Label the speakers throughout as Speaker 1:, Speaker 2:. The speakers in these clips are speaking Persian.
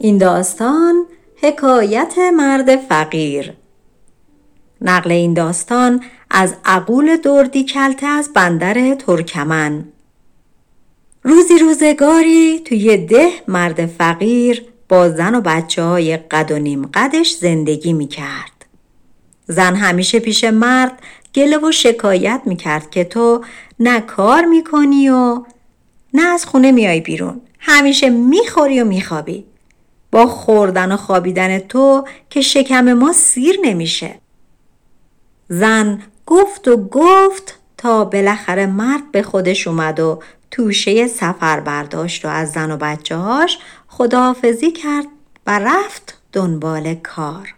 Speaker 1: این داستان حکایت مرد فقیر نقل این داستان از عقول دردی کلته از بندر ترکمن روزی روزگاری توی ده مرد فقیر با زن و بچه های قد و نیم قدش زندگی می کرد. زن همیشه پیش مرد گله و شکایت می کرد که تو نه کار می کنی و نه از خونه میای بیرون. همیشه می‌خوری و میخوابی. با خوردن و خوابیدن تو که شکم ما سیر نمیشه. زن گفت و گفت تا بالاخره مرد به خودش اومد و توشه سفر برداشت و از زن و بچه هاش خداحافظی کرد و رفت دنبال کار.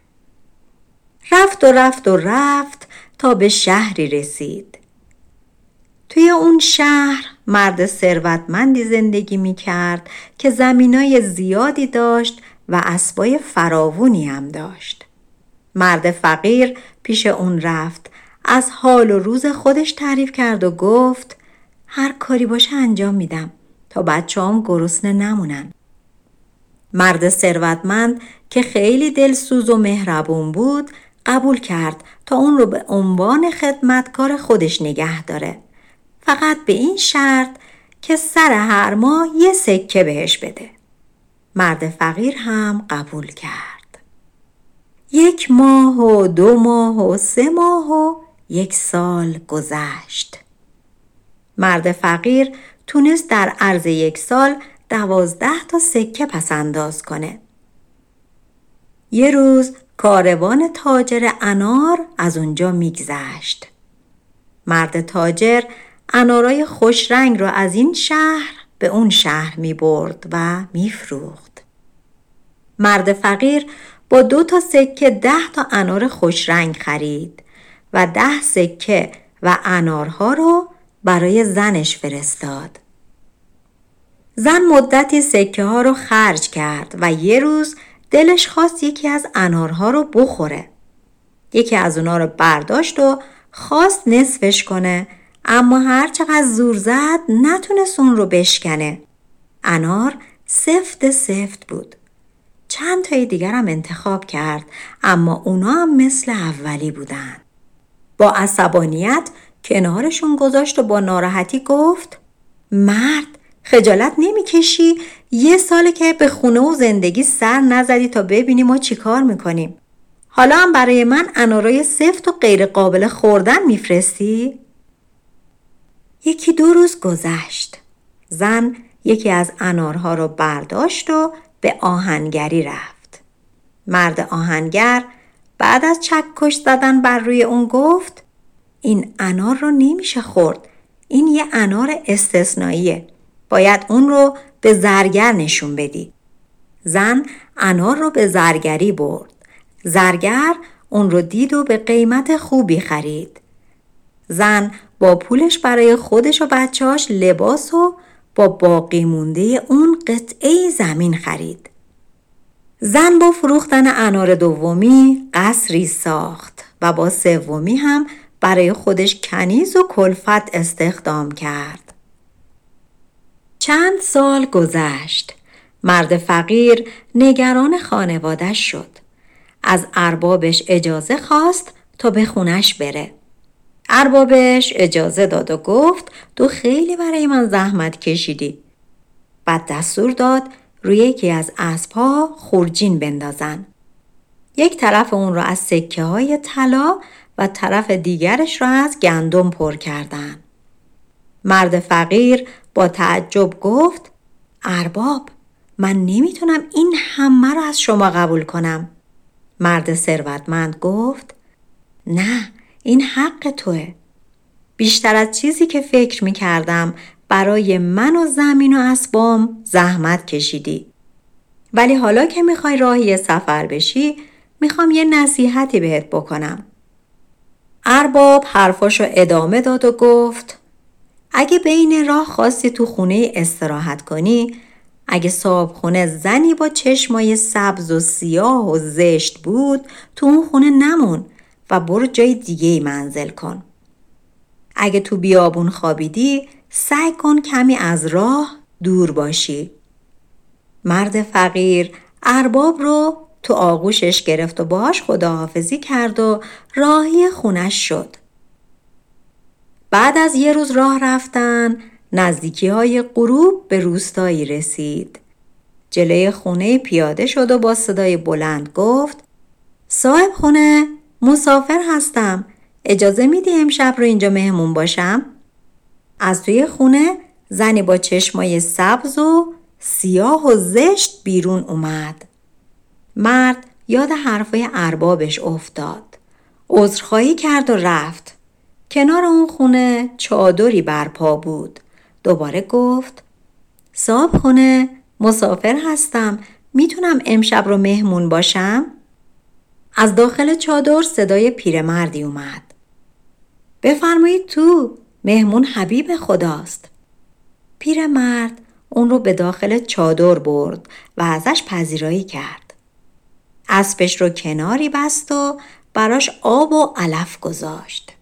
Speaker 1: رفت و رفت و رفت تا به شهری رسید. توی اون شهر مرد ثروتمندی زندگی می کرد که زمینای زیادی داشت و اسبای فراوونی هم داشت. مرد فقیر پیش اون رفت از حال و روز خودش تعریف کرد و گفت هر کاری باشه انجام میدم تا بچه هم گرسنه نمونن. مرد ثروتمند که خیلی دلسوز و مهربون بود قبول کرد تا اون رو به عنوان خدمتکار خودش نگه داره. فقط به این شرط که سر هر ماه یه سکه بهش بده. مرد فقیر هم قبول کرد. یک ماه و دو ماه و سه ماه و یک سال گذشت. مرد فقیر تونست در عرض یک سال دوازده تا سکه پس انداز کنه. یه روز کاروان تاجر انار از اونجا میگذشت. مرد تاجر انارای خوش رنگ رو از این شهر به اون شهر می برد و می فروخت. مرد فقیر با دو تا سکه ده تا انار خوش رنگ خرید و ده سکه و انارها رو برای زنش فرستاد. زن مدتی سکه ها رو خرج کرد و یه روز دلش خواست یکی از انارها رو بخوره. یکی از اونا رو برداشت و خواست نصفش کنه اما هر چقدر زور زد نتونست اون رو بشکنه. انار سفت سفت بود. چند تای دیگر هم انتخاب کرد اما اونا هم مثل اولی بودن. با عصبانیت کنارشون گذاشت و با ناراحتی گفت مرد خجالت نمی‌کشی یه ساله که به خونه و زندگی سر نزدی تا ببینی ما چیکار می‌کنیم حالا هم برای من انارای سفت و غیر قابل خوردن میفرستی؟ یکی دو روز گذشت. زن یکی از انارها رو برداشت و به آهنگری رفت. مرد آهنگر بعد از چکش زدن بر روی اون گفت این انار رو نمیشه خورد. این یه انار استثنائیه. باید اون رو به زرگر نشون بدی. زن انار رو به زرگری برد. زرگر اون رو دید و به قیمت خوبی خرید. زن با پولش برای خودش و بچهاش لباس و با باقی مونده اون قطعه زمین خرید. زن با فروختن انار دومی قصری ساخت و با سومی هم برای خودش کنیز و کلفت استخدام کرد. چند سال گذشت. مرد فقیر نگران خانوادش شد. از اربابش اجازه خواست تا به خونش بره. اربابش اجازه داد و گفت تو خیلی برای من زحمت کشیدی. بعد دستور داد روی یکی از اسبها خورجین بندازن. یک طرف اون را از سکه های طلا و طرف دیگرش را از گندم پر کردن. مرد فقیر با تعجب گفت ارباب من نمی‌تونم این همه را از شما قبول کنم. مرد ثروتمند گفت نه این حق توه. بیشتر از چیزی که فکر می کردم برای من و زمین و اسبام زحمت کشیدی. ولی حالا که می‌خوای راهی سفر بشی می‌خوام یه نصیحتی بهت بکنم. ارباب حرفاشو ادامه داد و گفت اگه بین راه خواستی تو خونه استراحت کنی اگه صاحب خونه زنی با چشمای سبز و سیاه و زشت بود تو اون خونه نمون و برو جای دیگه منزل کن. اگه تو بیابون خوابیدی سعی کن کمی از راه دور باشی. مرد فقیر ارباب رو تو آغوشش گرفت و باهاش خداحافظی کرد و راهی خونش شد. بعد از یه روز راه رفتن نزدیکی های غروب به روستایی رسید. جلوی خونه پیاده شد و با صدای بلند گفت صاحب خونه مسافر هستم اجازه میدی امشب رو اینجا مهمون باشم؟ از توی خونه زنی با چشمای سبز و سیاه و زشت بیرون اومد. مرد یاد حرفای اربابش افتاد. عذرخواهی کرد و رفت. کنار اون خونه چادری برپا بود. دوباره گفت صاحب خونه مسافر هستم می‌تونم امشب رو مهمون باشم؟ از داخل چادر صدای پیرمردی اومد. بفرمایید تو مهمون حبیب خداست. پیرمرد اون رو به داخل چادر برد و ازش پذیرایی کرد. اسبش رو کناری بست و براش آب و علف گذاشت.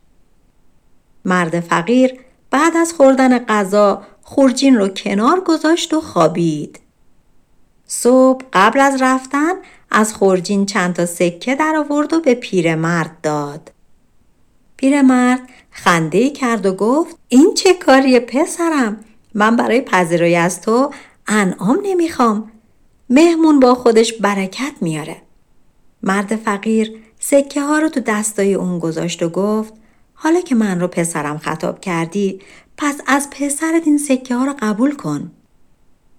Speaker 1: مرد فقیر بعد از خوردن غذا خورجین رو کنار گذاشت و خوابید. صبح قبل از رفتن از خورجین چند تا سکه در آورد و به پیرمرد داد. پیرمرد خنده کرد و گفت این چه کاری پسرم من برای پذیرایی از تو انعام نمی‌خوام مهمون با خودش برکت میاره مرد فقیر سکه ها رو تو دستای اون گذاشت و گفت حالا که من رو پسرم خطاب کردی پس از پسرت این سکه ها رو قبول کن.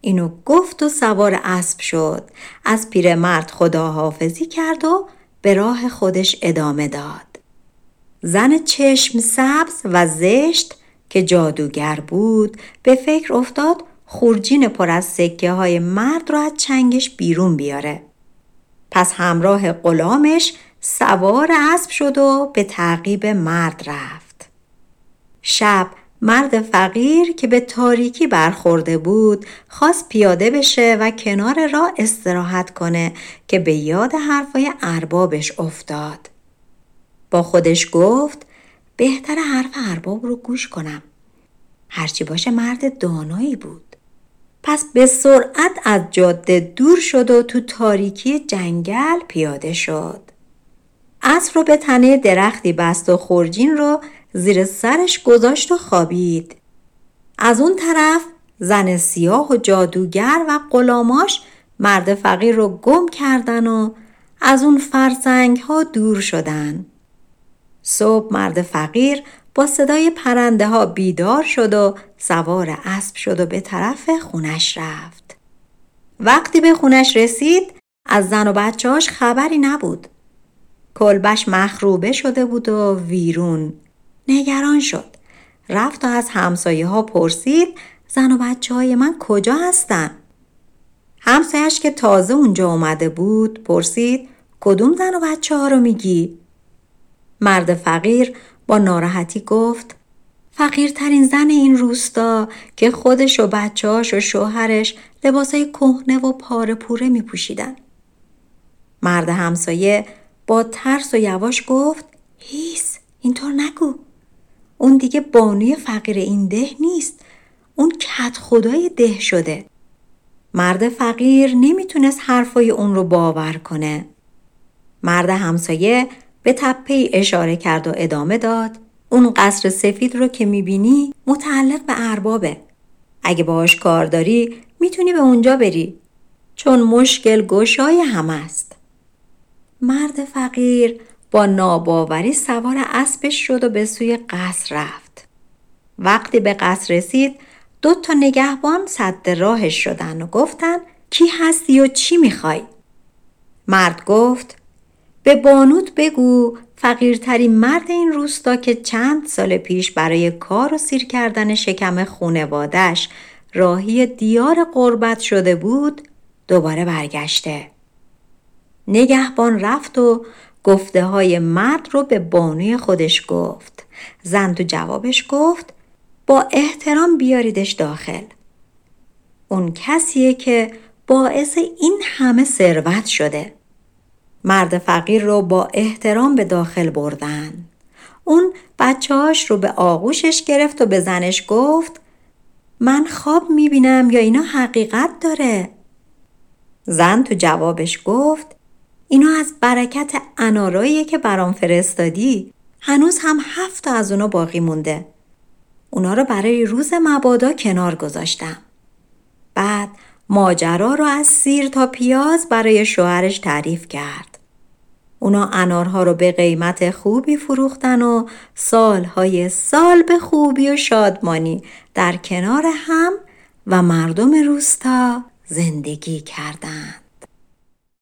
Speaker 1: اینو گفت و سوار اسب شد. از پیرمرد خداحافظی کرد و به راه خودش ادامه داد. زن چشم سبز و زشت که جادوگر بود به فکر افتاد خورجین پر از سکه های مرد را از چنگش بیرون بیاره. پس همراه غلامش سوار اسب شد و به تعقیب مرد رفت. شب مرد فقیر که به تاریکی برخورده بود خواست پیاده بشه و کنار راه استراحت کنه که به یاد حرفای اربابش افتاد. با خودش گفت بهتر حرف ارباب رو گوش کنم. هرچی باشه مرد دانایی بود. پس به سرعت از جاده دور شد و تو تاریکی جنگل پیاده شد. اسب رو به تنه درختی بست و خورجین رو زیر سرش گذاشت و خوابید. از اون طرف زن سیاه و جادوگر و غلاماش مرد فقیر رو گم کردن و از اون فرسنگ ها دور شدن. صبح مرد فقیر با صدای پرنده ها بیدار شد و سوار اسب شد و به طرف خونش رفت. وقتی به خونش رسید از زن و بچهاش خبری نبود. کلبش مخروبه شده بود و ویرون نگران شد رفت و از همسایه ها پرسید زن و بچه های من کجا هستن؟ همسایش که تازه اونجا اومده بود پرسید کدوم زن و بچه ها رو میگی؟ مرد فقیر با ناراحتی گفت فقیرترین زن این روستا که خودش و بچهاش و شوهرش لباسای کهنه و پاره پوره می پوشیدن. مرد همسایه با ترس و یواش گفت هیس اینطور نگو اون دیگه بانوی فقیر این ده نیست. اون کت خدای ده شده. مرد فقیر نمی‌تونست حرفای اون رو باور کنه. مرد همسایه به تپه اشاره کرد و ادامه داد. اون قصر سفید رو که می‌بینی متعلق به اربابه. اگه باهاش کار داری می‌تونی به اونجا بری. چون مشکل گشای هم است. مرد فقیر با ناباوری سوار اسبش شد و به سوی قصر رفت. وقتی به قصر رسید دو تا نگهبان صد راهش شدن و گفتن کی هستی و چی می‌خوای؟ مرد گفت به بانوت بگو فقیرترین مرد این روستا که چند سال پیش برای کار و سیر کردن شکم خونوادش راهی دیار قربت شده بود دوباره برگشته. نگهبان رفت و گفته های مرد رو به بانوی خودش گفت. زن تو جوابش گفت با احترام بیاریدش داخل. اون کسیه که باعث این همه ثروت شده. مرد فقیر رو با احترام به داخل بردن. اون بچه هاش رو به آغوشش گرفت و به زنش گفت من خواب می‌بینم یا اینا حقیقت داره؟ زن تو جوابش گفت اینا از برکت اناراییه که برام فرستادی هنوز هم هفت از اونا باقی مونده. اونا رو برای روز مبادا کنار گذاشتم. بعد ماجرا رو از سیر تا پیاز برای شوهرش تعریف کرد. اونا انارها رو به قیمت خوبی فروختن و سالهای سال به خوبی و شادمانی در کنار هم و مردم روستا زندگی کردند.